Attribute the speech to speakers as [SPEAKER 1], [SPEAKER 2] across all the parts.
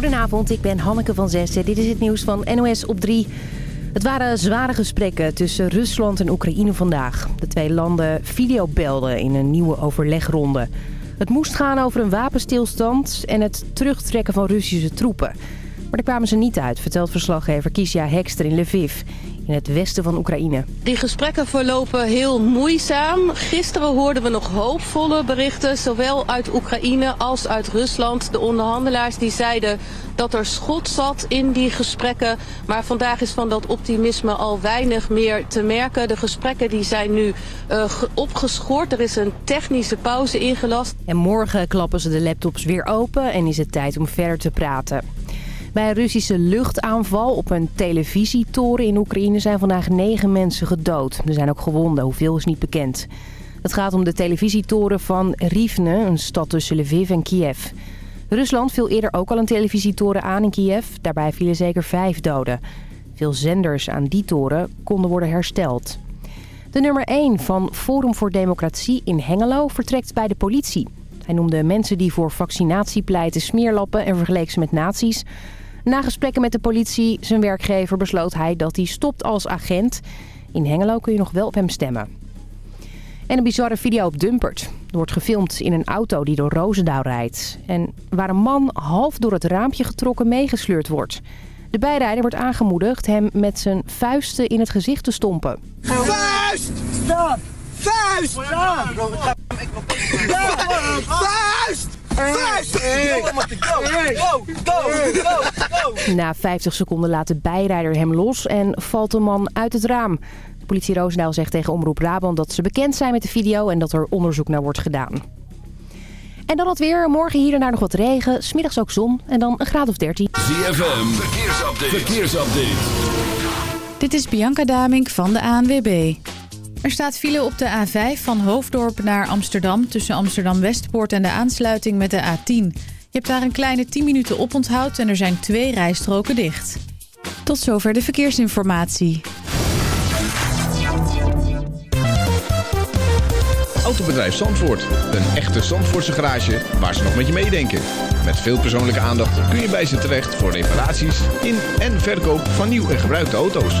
[SPEAKER 1] Goedenavond, ik ben Hanneke van Zessen. Dit is het nieuws van NOS op 3. Het waren zware gesprekken tussen Rusland en Oekraïne vandaag. De twee landen videobelden in een nieuwe overlegronde. Het moest gaan over een wapenstilstand en het terugtrekken van Russische troepen. Maar daar kwamen ze niet uit, vertelt verslaggever Kisja Hekster in Lviv in het westen van Oekraïne.
[SPEAKER 2] Die gesprekken verlopen heel moeizaam. Gisteren hoorden we nog hoopvolle berichten, zowel uit Oekraïne als uit Rusland. De onderhandelaars die zeiden dat er schot zat in die gesprekken. Maar vandaag is van dat optimisme al weinig meer te merken. De gesprekken die zijn nu uh, opgeschort. Er is een technische pauze ingelast.
[SPEAKER 1] En morgen klappen ze de laptops weer open en is het tijd om verder te praten. Bij een Russische luchtaanval op een televisietoren in Oekraïne zijn vandaag negen mensen gedood. Er zijn ook gewonden, hoeveel is niet bekend. Het gaat om de televisietoren van Rivne, een stad tussen Lviv en Kiev. Rusland viel eerder ook al een televisietoren aan in Kiev. Daarbij vielen zeker vijf doden. Veel zenders aan die toren konden worden hersteld. De nummer 1 van Forum voor Democratie in Hengelo vertrekt bij de politie. Hij noemde mensen die voor vaccinatie pleiten smeerlappen en vergeleek ze met nazi's. Na gesprekken met de politie, zijn werkgever, besloot hij dat hij stopt als agent. In Hengelo kun je nog wel op hem stemmen. En een bizarre video op Dumpert. Er wordt gefilmd in een auto die door Roosendaal rijdt. En waar een man half door het raampje getrokken meegesleurd wordt. De bijrijder wordt aangemoedigd hem met zijn vuisten in het gezicht te stompen.
[SPEAKER 3] Vuist! Stop! Vuist! Stop! Vuist!
[SPEAKER 1] Na 50 seconden laat de bijrijder hem los en valt de man uit het raam. De politie Roosendaal zegt tegen Omroep Brabant dat ze bekend zijn met de video en dat er onderzoek naar wordt gedaan. En dan het weer. Morgen hier en daar nog wat regen. Smiddags ook zon. En dan een graad of 13.
[SPEAKER 4] ZFM. Verkeersupdate. Verkeersupdate.
[SPEAKER 5] Dit is Bianca Damink van de ANWB. Er staat file op de A5 van Hoofddorp naar Amsterdam... tussen Amsterdam-Westpoort en de aansluiting met de A10. Je hebt daar een kleine 10 minuten op onthoud en er zijn twee rijstroken dicht. Tot zover de verkeersinformatie.
[SPEAKER 6] Autobedrijf Zandvoort. Een echte Zandvoortse garage waar ze nog met je meedenken. Met veel persoonlijke aandacht kun je bij ze terecht voor reparaties in en verkoop van nieuw en gebruikte auto's.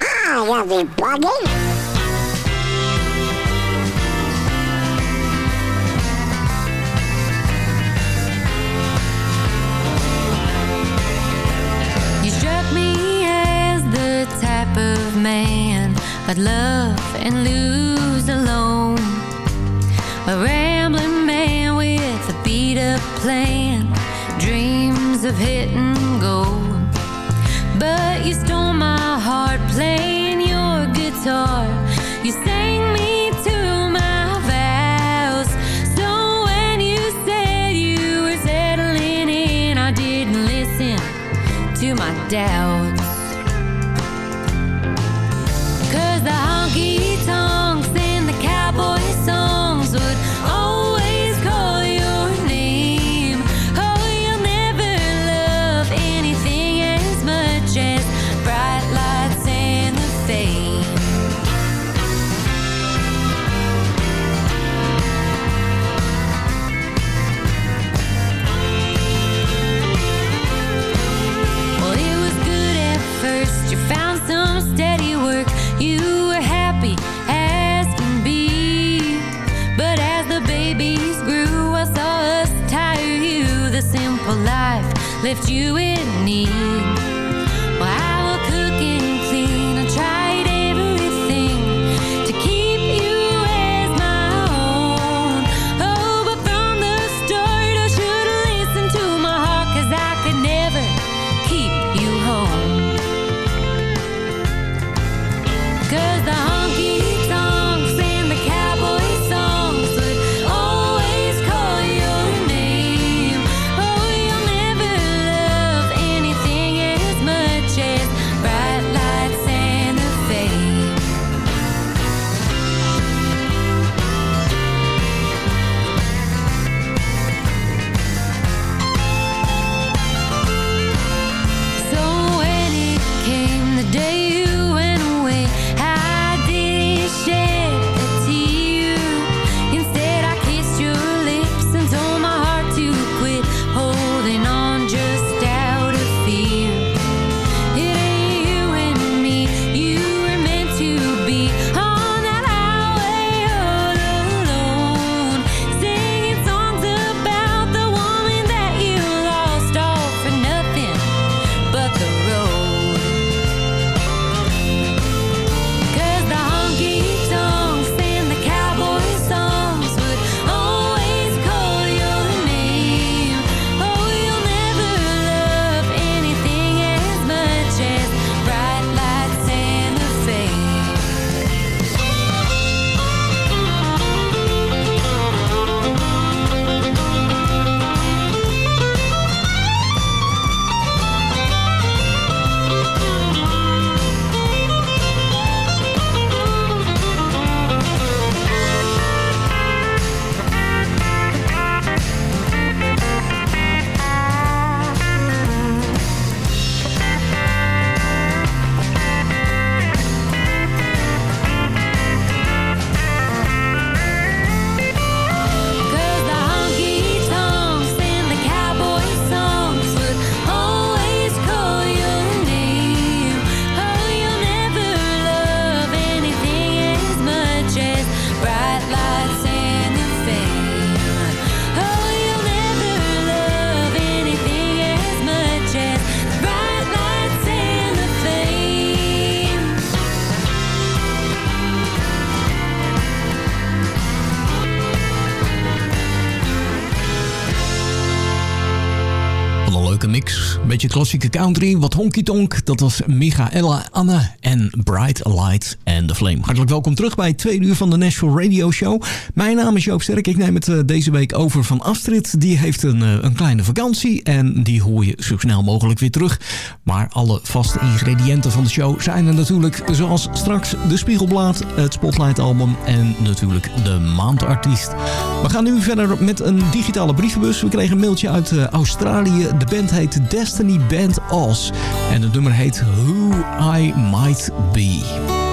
[SPEAKER 7] Struck me as the type of man I'd love and lose alone. A rambling man with a beat up plan, dreams of hitting gold. But you stole my heart playing guitar. You sang me to my vows. So when you said you were settling in, I didn't listen to my doubts. Life left you in
[SPEAKER 8] klassieke country, wat honky-tonk. Dat was Michaela Anne en Bright Light and the Flame. Hartelijk welkom terug bij tweede uur van de Nashville Radio Show. Mijn naam is Joop Sterk. Ik neem het eh, deze week over van Astrid. Die heeft een, eh, een kleine vakantie en die hoor je zo snel mogelijk weer terug. Maar alle vaste ingrediënten van de show zijn er natuurlijk. Zoals straks de Spiegelblad, het Spotlight album en natuurlijk de maandartiest. We gaan nu verder met een digitale brievenbus. We kregen een mailtje uit uh, Australië. De band heet Destiny Band Oz. En het nummer heet Who I Might Be.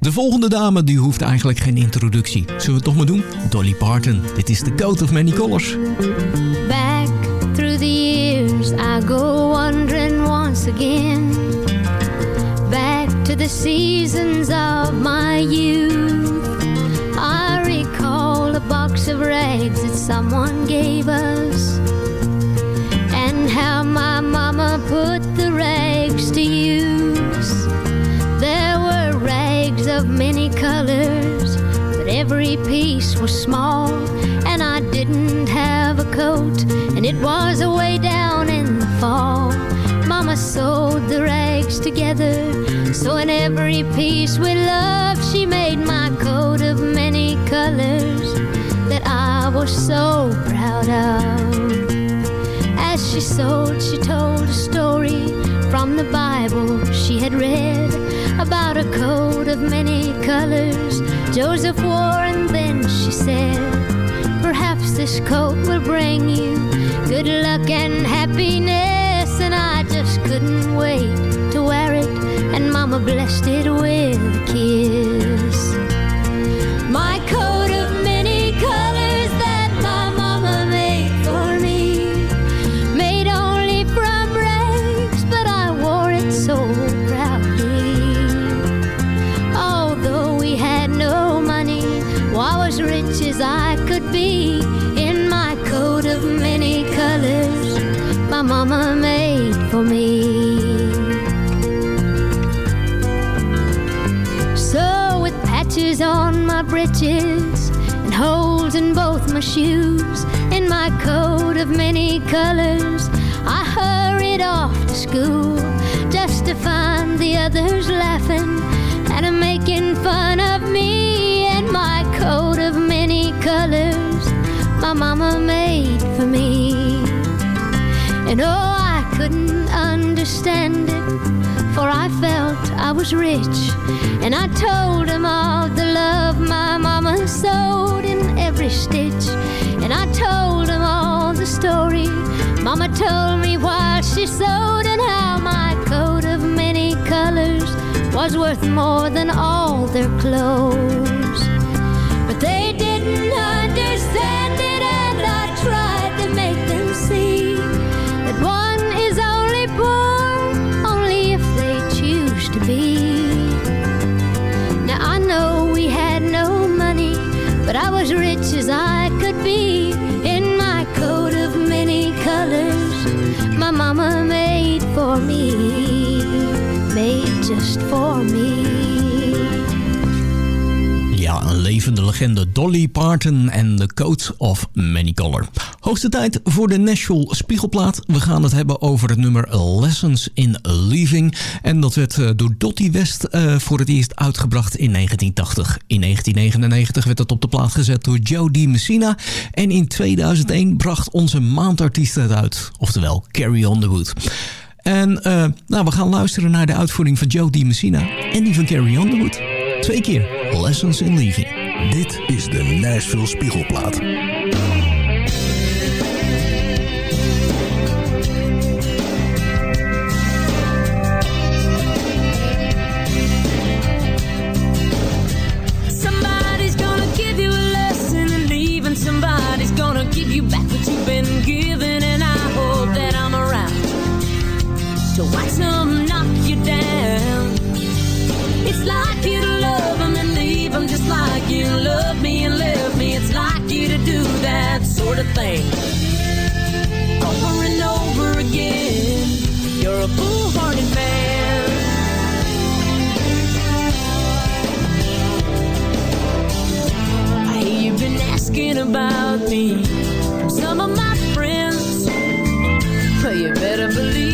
[SPEAKER 8] De volgende dame die hoeft eigenlijk geen introductie. Zullen we het toch maar doen? Dolly Parton. Dit is The Coat of Many Colors.
[SPEAKER 9] Back through the years, I go wandering once again. Back to the seasons of my youth. I recall a box of rags that someone gave us. Every piece was small. And I didn't have a coat, and it was away down in the fall. Mama sewed the rags together, so in every piece with love, she made my coat of many colors that I was so proud of. As she sewed, she told a story from the Bible she had read about a coat of many colors Joseph wore, and then she said, Perhaps this coat will bring you good luck and happiness. And I just couldn't wait to wear it, and Mama blessed it with a kiss. And holes in both my shoes, in my coat of many colors, I hurried off to school just to find the others laughing and making fun of me. And my coat of many colors my mama made for me. And oh, I couldn't understand it, for I felt I was rich. And I told him of the love my mama sewed in every stitch. And I told him all the story mama told me while she sewed, and how my coat of many colors was worth more than all their clothes. Just for me.
[SPEAKER 8] Ja, een levende legende Dolly Parton en The Coat of Many Color. Hoogste tijd voor de Nashville Spiegelplaat. We gaan het hebben over het nummer Lessons in Leaving. En dat werd eh, door Dottie West eh, voor het eerst uitgebracht in 1980. In 1999 werd het op de plaat gezet door Joe Di Messina. En in 2001 bracht onze maandartiest het uit. Oftewel Carrie on the Wood. En eh, nou, we gaan luisteren naar de uitvoering van Joe Di Messina en die van Carrie Underwood. Twee keer Lessons in Leaving.
[SPEAKER 10] Dit is de Nashville Spiegelplaat.
[SPEAKER 11] Sort of thing over and over again. You're a foolhardy man. I hear you've been asking about me from some of my friends. But you better believe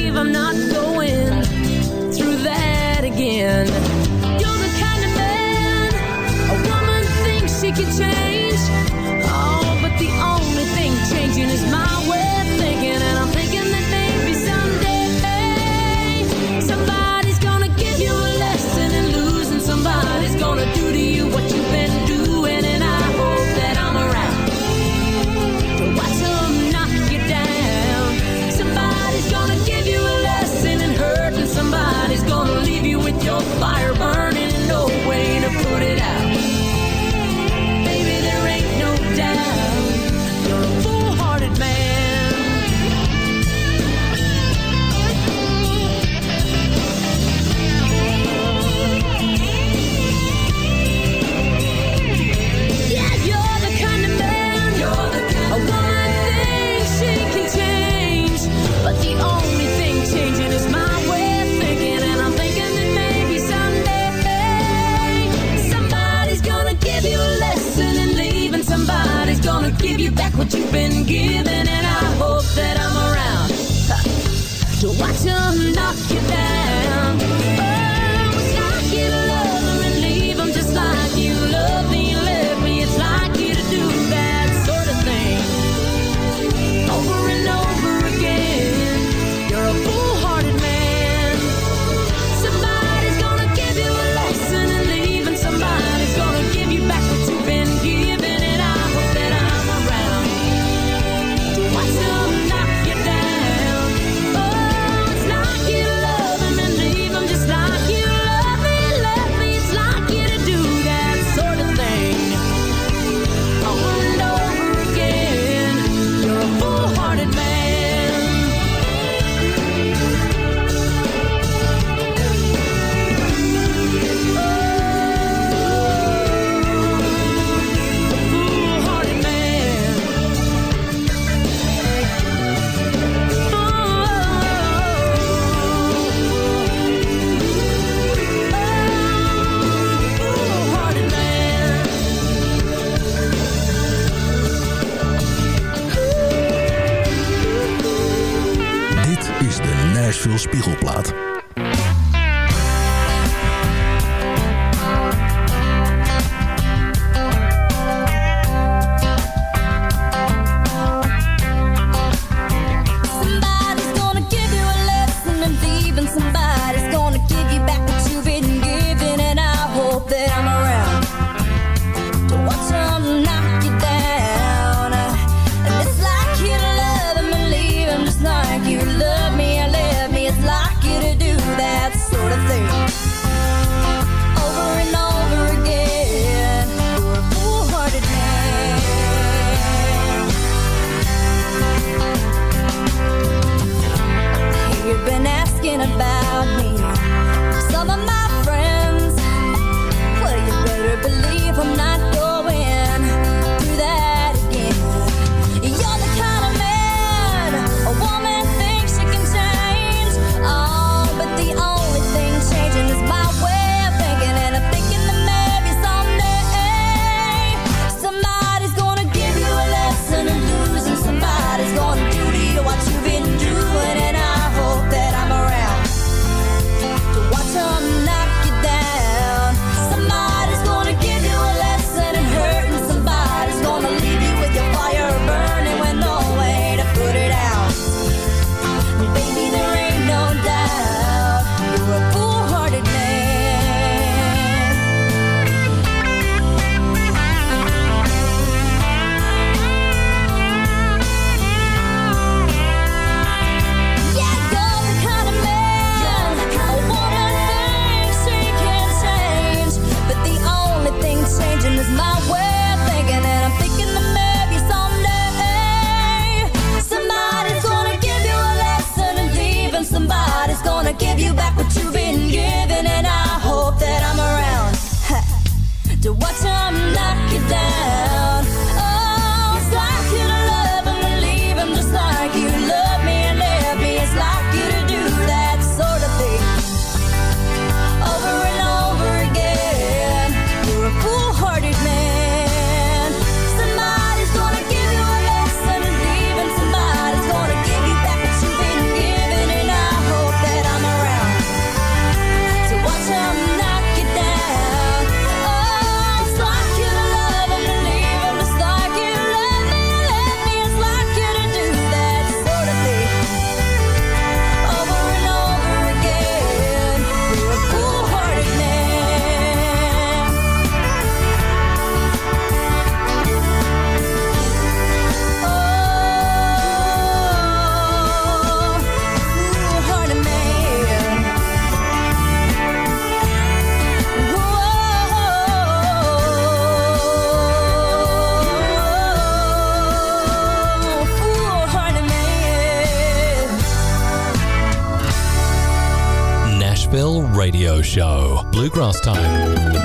[SPEAKER 7] Bluegrass time.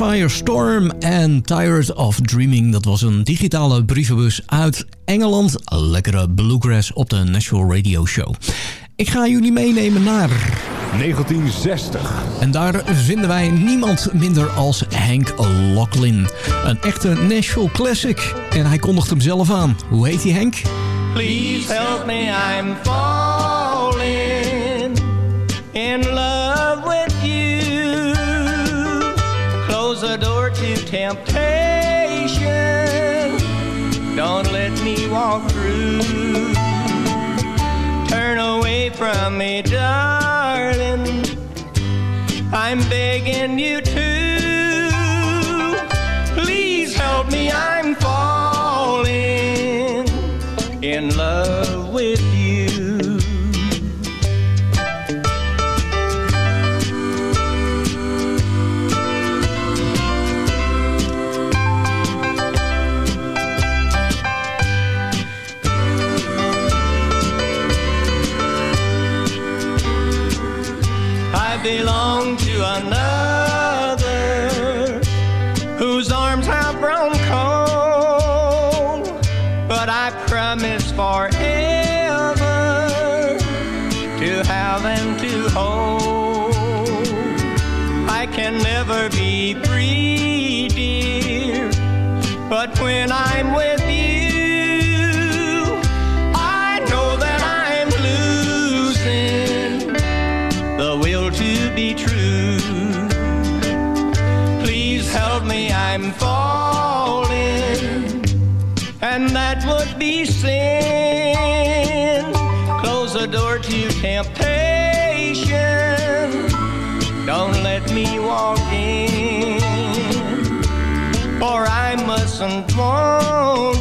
[SPEAKER 8] Sapphire Storm en Tired of Dreaming. Dat was een digitale brievenbus uit Engeland. Lekkere bluegrass op de National Radio Show. Ik ga jullie meenemen naar...
[SPEAKER 12] 1960.
[SPEAKER 8] En daar vinden wij niemand minder als Hank Locklin. Een echte Nashville classic. En hij kondigt hem zelf aan. Hoe heet hij Hank?
[SPEAKER 10] Please help me, I'm falling walk through. Turn away from me, darling. I'm begging you to. Please help me, I'm falling in love with be true. Please help me, I'm falling, and that would be sin. Close the door to temptation. Don't let me walk in, for I mustn't want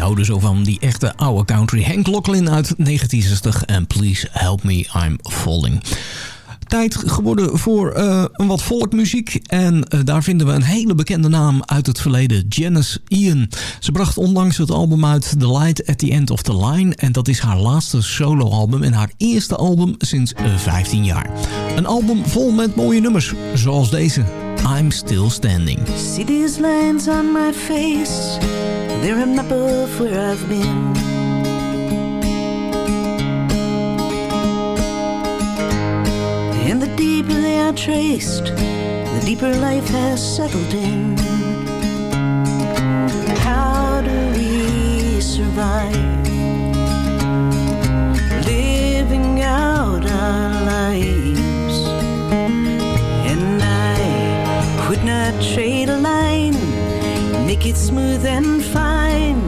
[SPEAKER 8] hou er zo van, die echte oude country. Hank Locklin uit 1960 en Please Help Me, I'm Falling. Tijd geworden voor eh, een wat volkmuziek. En eh, daar vinden we een hele bekende naam uit het verleden. Janice Ian. Ze bracht onlangs het album uit The Light at the End of the Line. En dat is haar laatste soloalbum en haar eerste album sinds eh, 15 jaar. Een album vol met mooie nummers, zoals deze. I'm Still Standing.
[SPEAKER 13] See these lines on my face, they're a map of where I've been. And the deeper they are traced, the deeper life has settled in. How do we survive? Living out our trade a line, make it smooth and fine,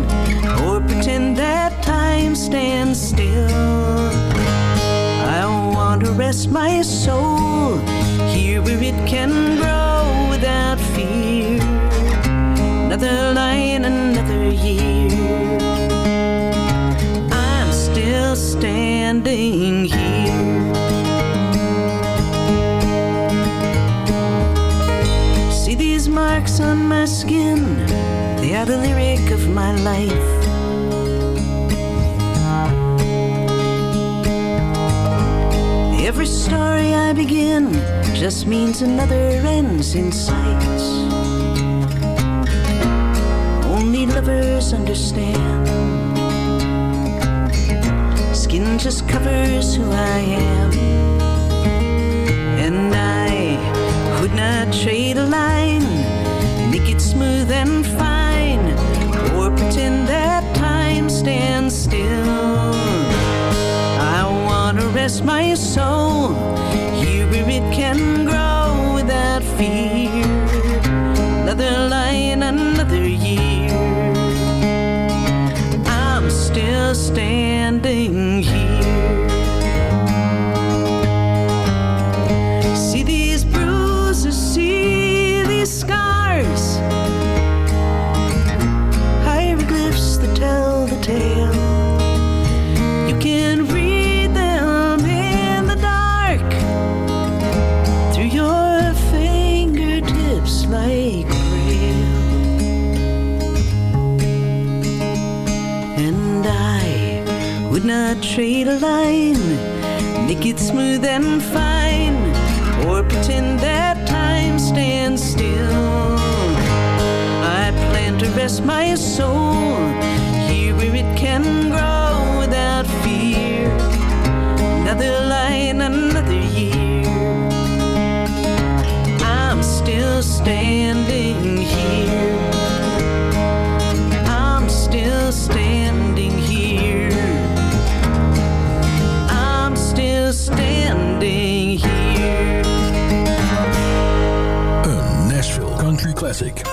[SPEAKER 13] or pretend that time stands still. I want to rest my soul here where it can grow without fear. Another line, life. Every story I begin just means another ends in sight. Standing here. I'm still standing here. I'm still standing here.
[SPEAKER 10] Een Nashville Country Classic.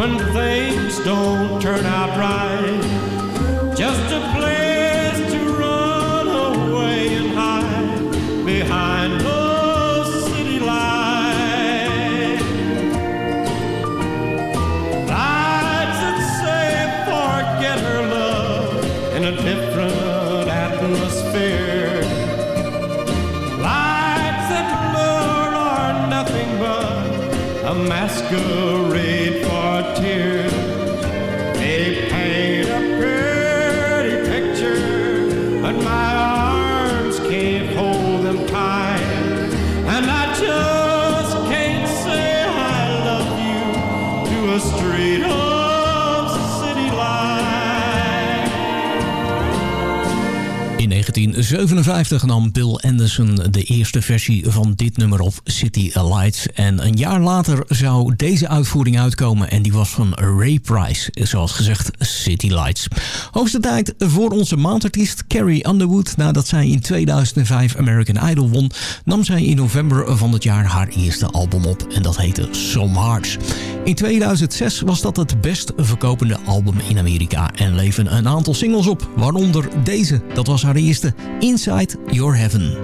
[SPEAKER 14] When things don't turn out right. Just a place to run away and hide behind those city lights. Lights that say forget her love in a different atmosphere. Lights that lure are nothing but a masquerade
[SPEAKER 8] 1957 nam Bill Anderson de eerste versie van dit nummer op City Lights. En een jaar later zou deze uitvoering uitkomen en die was van Ray Price. Zoals gezegd City Lights. Hoogste tijd voor onze maandartiest Carrie Underwood. Nadat zij in 2005 American Idol won, nam zij in november van het jaar haar eerste album op. En dat heette Some Hearts. In 2006 was dat het best verkopende album in Amerika. En leven een aantal singles op, waaronder deze. Dat was haar eerste, Inside Your Heaven.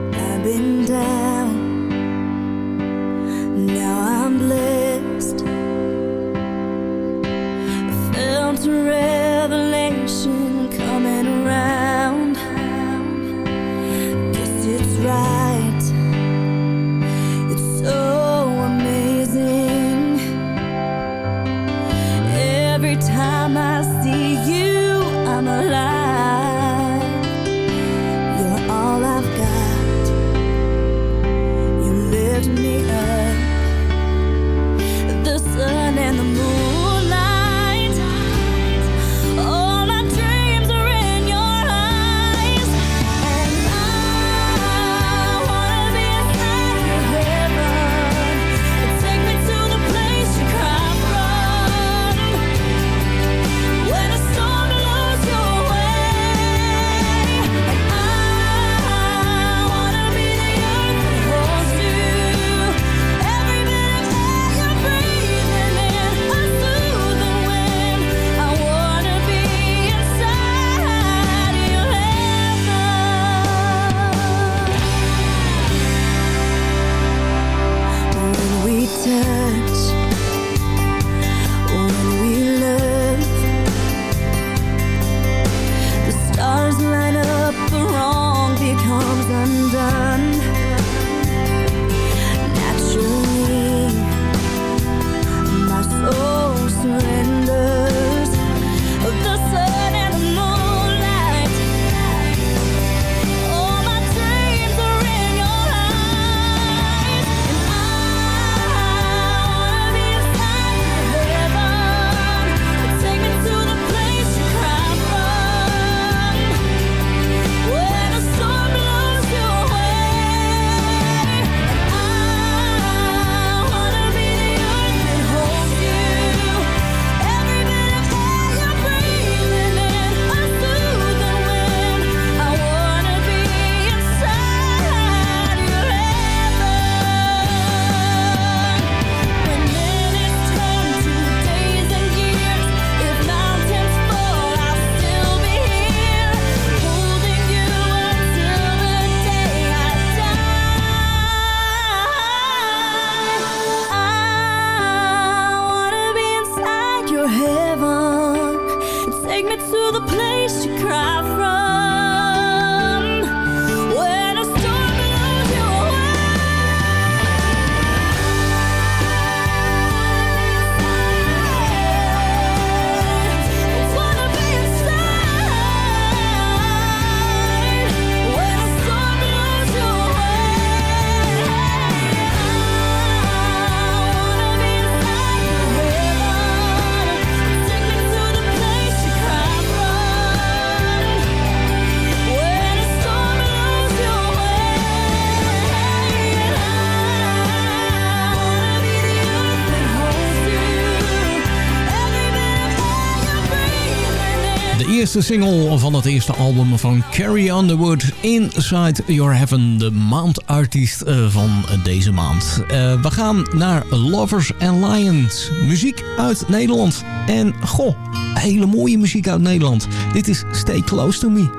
[SPEAKER 3] single van het eerste album van Carrie Underwood, Inside Your Heaven, de maandartiest eh, van deze maand. Eh, we gaan naar Lovers and Lions, muziek uit Nederland. En goh, hele mooie muziek uit Nederland. Dit is Stay Close to Me.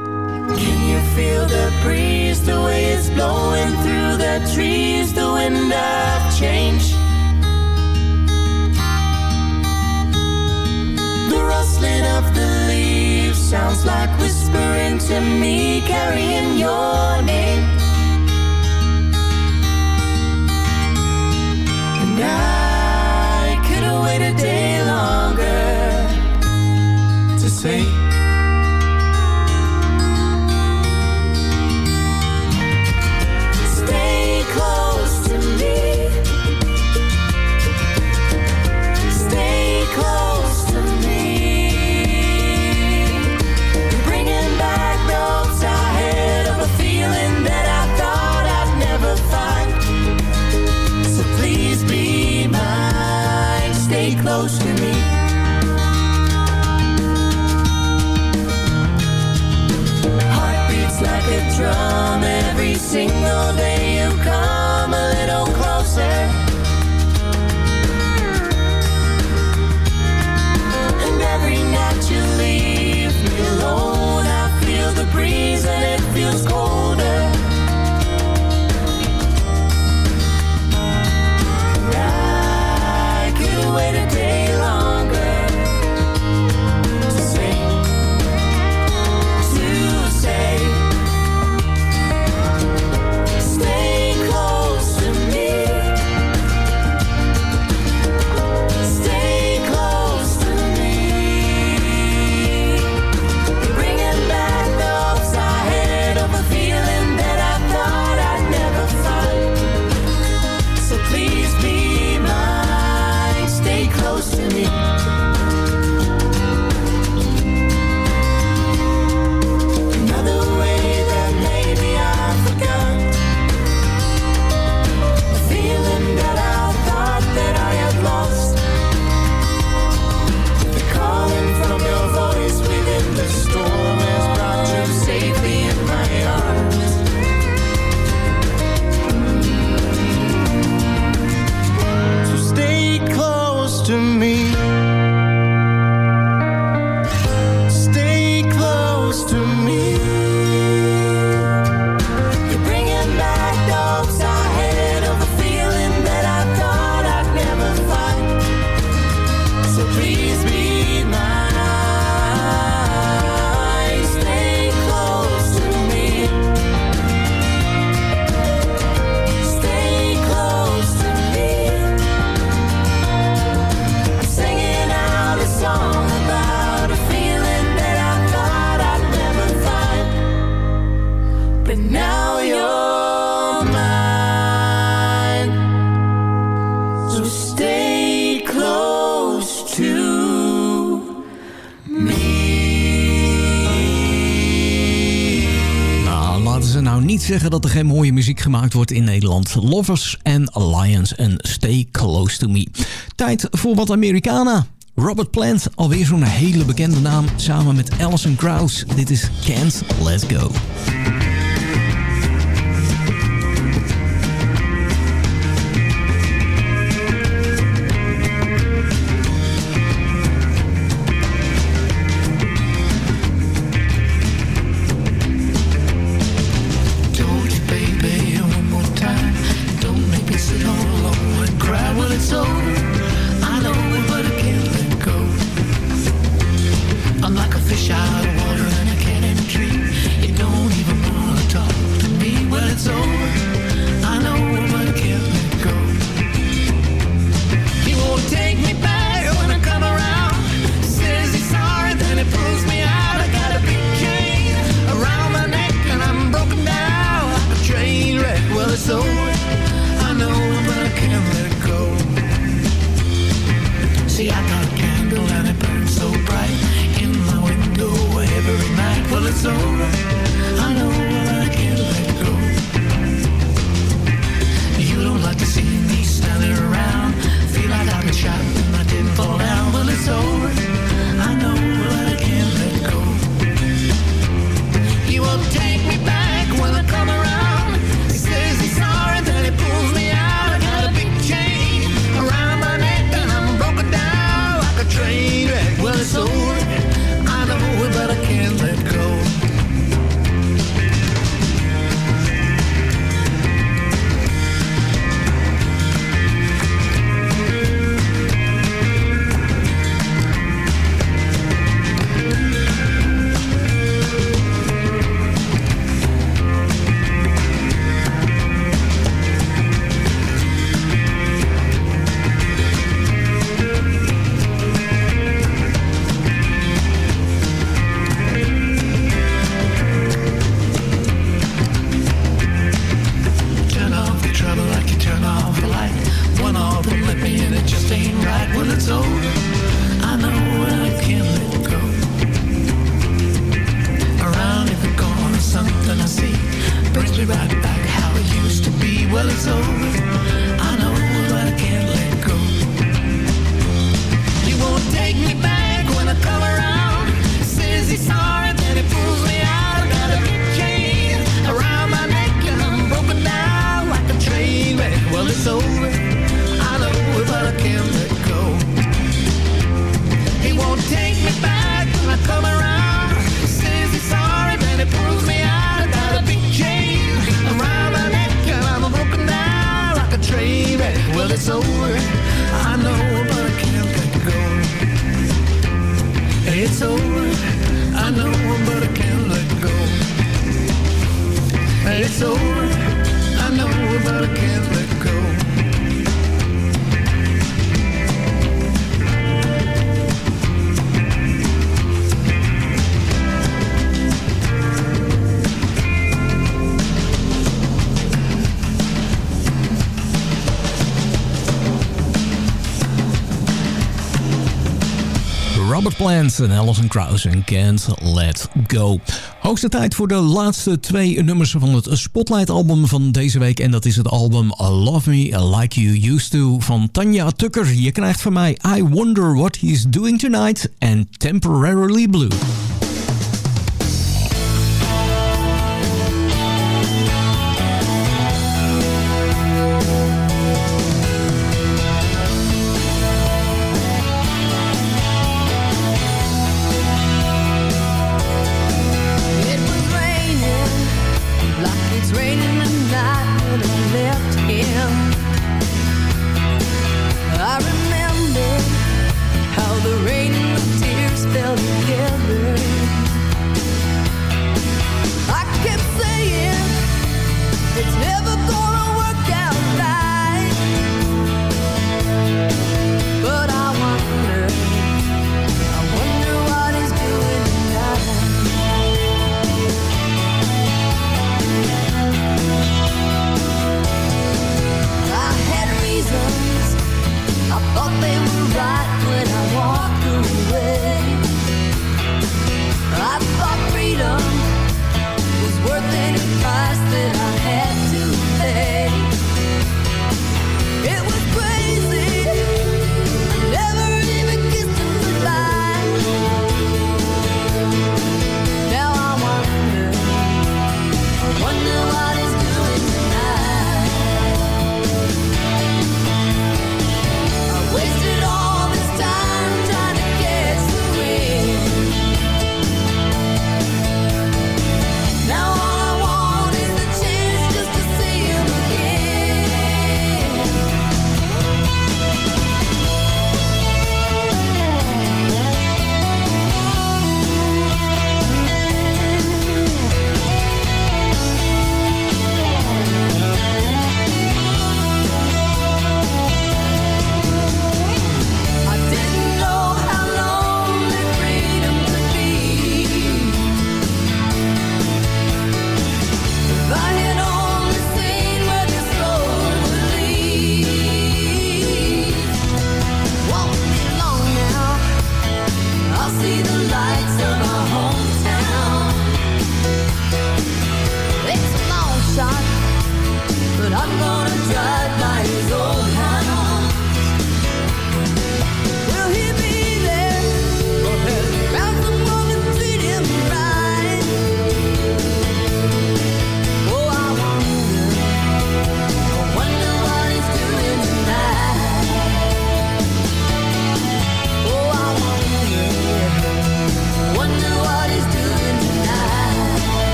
[SPEAKER 15] Can you feel the breeze, the way blowing through the trees? To me, carrying your name. And I
[SPEAKER 3] mooie muziek gemaakt wordt in Nederland. Lovers and Alliance en Stay Close to Me. Tijd voor wat Americana. Robert Plant, alweer zo'n hele bekende naam, samen met Alison Krauss. Dit is Can't Let Go.
[SPEAKER 11] Plants en Alison Krauss en Can't Let Go. Hoogste tijd voor de laatste twee nummers van het Spotlight album van deze week. En dat is het album Love Me Like You Used To van Tanja Tucker. Je krijgt van mij I Wonder What He's Doing Tonight en Temporarily Blue.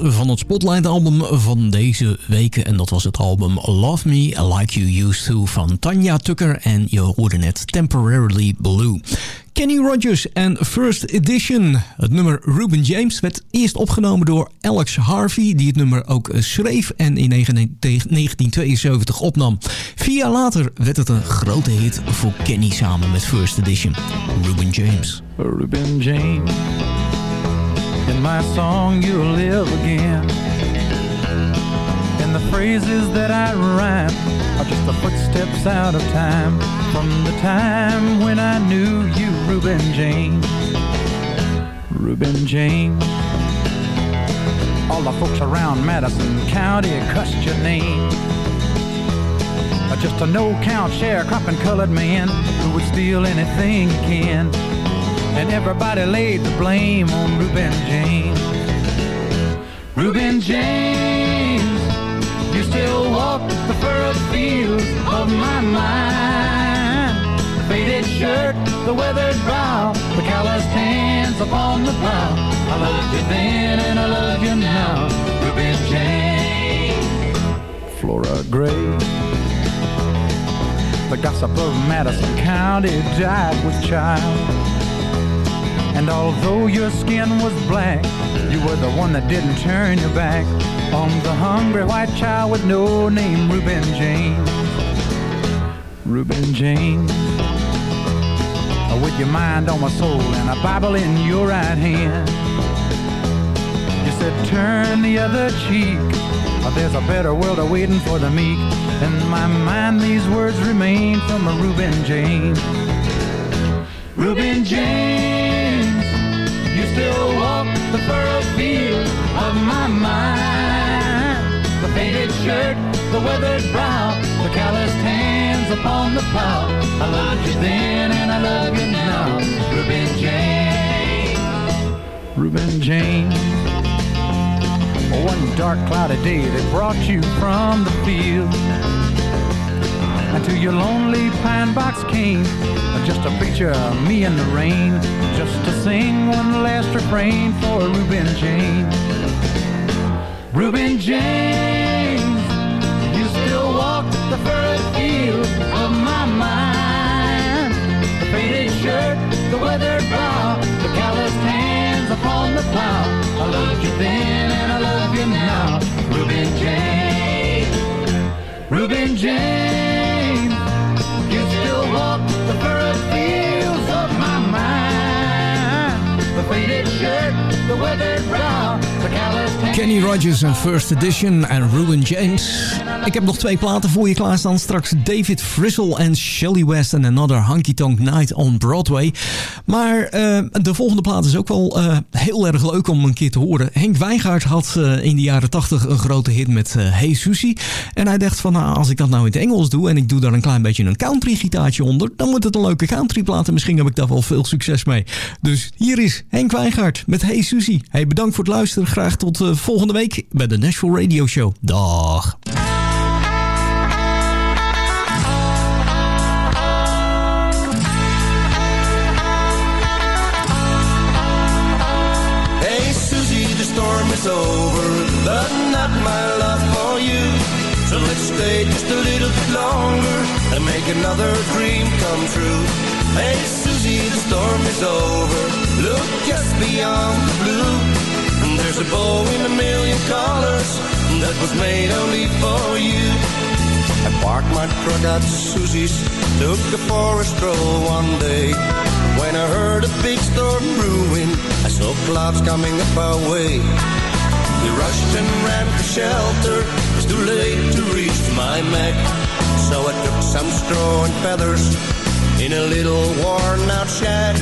[SPEAKER 8] Van het Spotlight album van deze weken. En dat was het album Love Me Like You Used To van Tanya Tucker. En je hoorde net Temporarily Blue. Kenny Rogers en First Edition. Het nummer Ruben James werd eerst opgenomen door Alex Harvey... die het nummer ook schreef en in 1972 opnam. Vier jaar later werd het een grote hit voor Kenny samen met First Edition. Ruben James.
[SPEAKER 16] Ruben James. In my song you'll live again. And the phrases that I rhyme are just the footsteps out of time. From the time when I knew you, Reuben James. Reuben James. All the folks around Madison County cussed your name. Just a no-count sharecropping colored man who would steal anything he can. And everybody laid the blame on Reuben James. Reuben James, you still walk the furrowed fields of my mind. The faded shirt, the weathered brow, the calloused hands upon the plow. I loved you then and I love you now. Reuben James, Flora Gray. The gossip of Madison County died with child. And although your skin was black, you were the one that didn't turn your back on the hungry white child with no name, Reuben James. Reuben James. Uh, With your mind on my soul and a Bible in your right hand. You said, turn the other cheek. But There's a better world awaiting for the meek. In my mind, these words remain from a Reuben James. Reuben James, still walk the furrowed field of my mind. The faded shirt, the weathered brow, the calloused hands upon the plow. I loved you then and I love you now. Reuben James, Reuben James. One dark cloudy day that brought you from the field until your lonely pine box came just a picture of me in the rain just to sing one last refrain for Reuben James. Reuben James you still walk the furrowed field of my mind. The faded shirt the weathered brow the calloused hands upon the plow. I loved you then and I love you now. Reuben James Reuben James faded shirt, the weathered brow, ah, hands.
[SPEAKER 8] Kenny Rogers en First Edition en Ruben James. Ik heb nog twee platen voor je klaarstaan. Straks David Frizzle en Shelley West en Another Honky Tonk Night on Broadway. Maar eh, de volgende plaat is ook wel eh, heel erg leuk om een keer te horen. Henk Wijngaard had eh, in de jaren 80 een grote hit met Hey Susie. En hij dacht van nou, als ik dat nou in het Engels doe en ik doe daar een klein beetje een country gitaartje onder, dan moet het een leuke country plaat en misschien heb ik daar wel veel succes mee. Dus hier is Henk Wijngaard met Hey Susie. Hey, bedankt voor het luisteren. Graag tot eh, volgende week bij de Nashville Radio Show. Dag.
[SPEAKER 17] Hey Susie, the storm is over, but not my love for you. So let's stay just a little bit longer and make another dream come true. Hey Susie, the storm is over. Look just beyond the blue. There's a bow in a million colors that was made only for you. I parked my truck at Susie's, took her for a stroll one day. When I heard a big storm brewing, I saw clouds coming up our way. We rushed and ran for shelter, it's too late to reach my Mack. So I took some straw and feathers in a little worn out shack.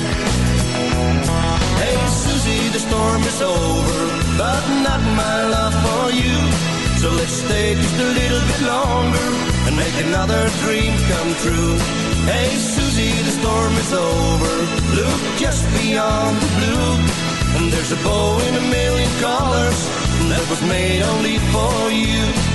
[SPEAKER 17] Susie, the storm is over, but not my love for you. So let's stay just a little bit longer and make another dream come true. Hey Susie, the storm is over. Look just beyond the blue. And there's a bow in a million colors that was made only for you.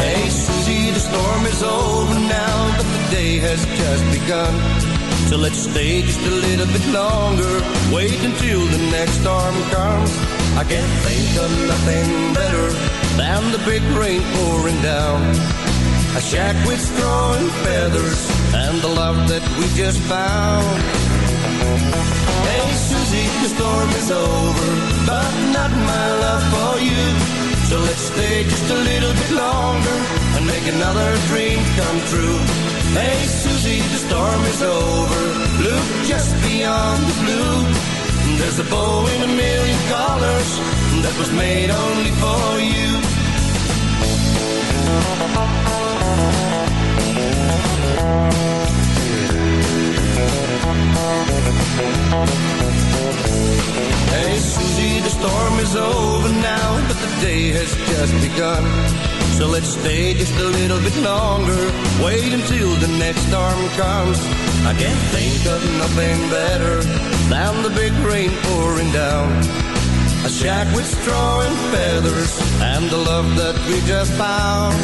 [SPEAKER 17] Hey Susie, the storm is over now, but the day has just begun. So let's stay just a little bit longer. Wait until the next storm comes. I can't think of nothing better than the big rain pouring down. A shack with straw and feathers and the love that we just found. Hey Susie, the storm is over, but not my love for you. So let's stay just a little bit longer and make another dream come true. Hey Susie, the storm is over. Look just beyond the blue. There's a bow in a million colors that was made only for you. Hey Susie, the storm is over day has just begun. So let's stay just a little bit longer. Wait until the next storm comes. I can't think of nothing better than the big rain pouring down. A shack with straw and feathers and the love that we just found.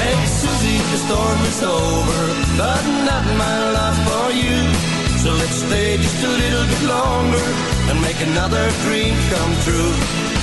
[SPEAKER 17] Hey Susie, the storm is over, but not my love for you. So let's stay just a little bit longer and make another dream come true.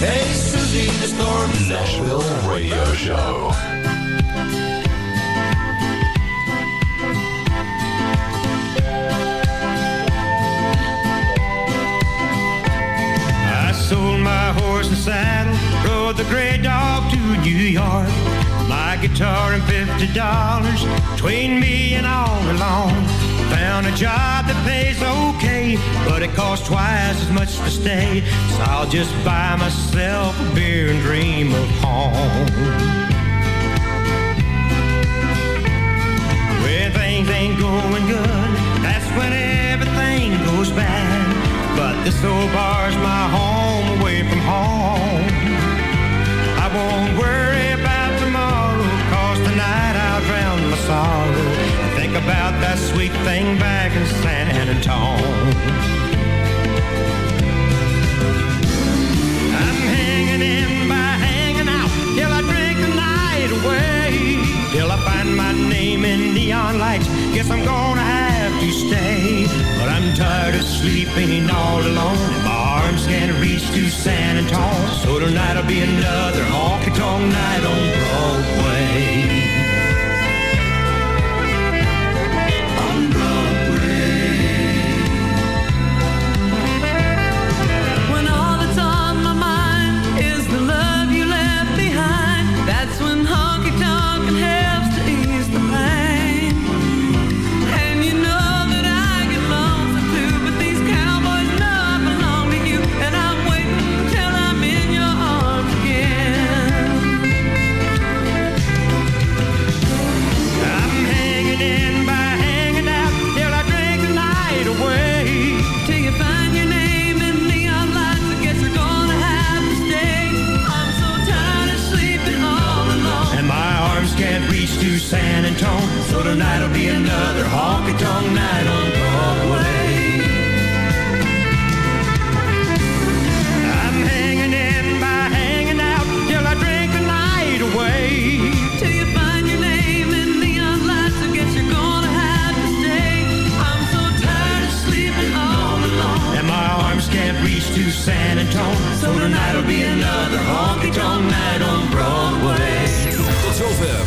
[SPEAKER 17] Hey Susie, the storm is
[SPEAKER 4] Nashville Radio Show.
[SPEAKER 17] I sold my horse and saddle, rode the gray dog to New York. My guitar and fifty dollars between me and all alone. Found a job that pays okay, but it costs twice as much to stay. So I'll just buy myself a beer and dream of home. When things ain't going good, that's when everything goes bad. But this old bar's my home away from home. I won't worry about tomorrow, cause tonight I'll drown my sorrow. About that sweet thing back in San Antone. I'm hanging in by hanging out till I drink the night away. Till I find my name in neon lights. Guess I'm gonna have to stay. But I'm tired of sleeping all alone. My arms can't reach to San Antone. So tonight'll be another honky tonk night on Broadway. Antone. So tonight'll be another honky tonk night on Broadway. I'm hanging in by hanging out till I drink the night away.
[SPEAKER 14] Till you find your name in neon lights, I guess you're gonna have to stay. I'm so tired of sleeping all alone.
[SPEAKER 17] And my arms can't reach to San Antone. So tonight'll be another honky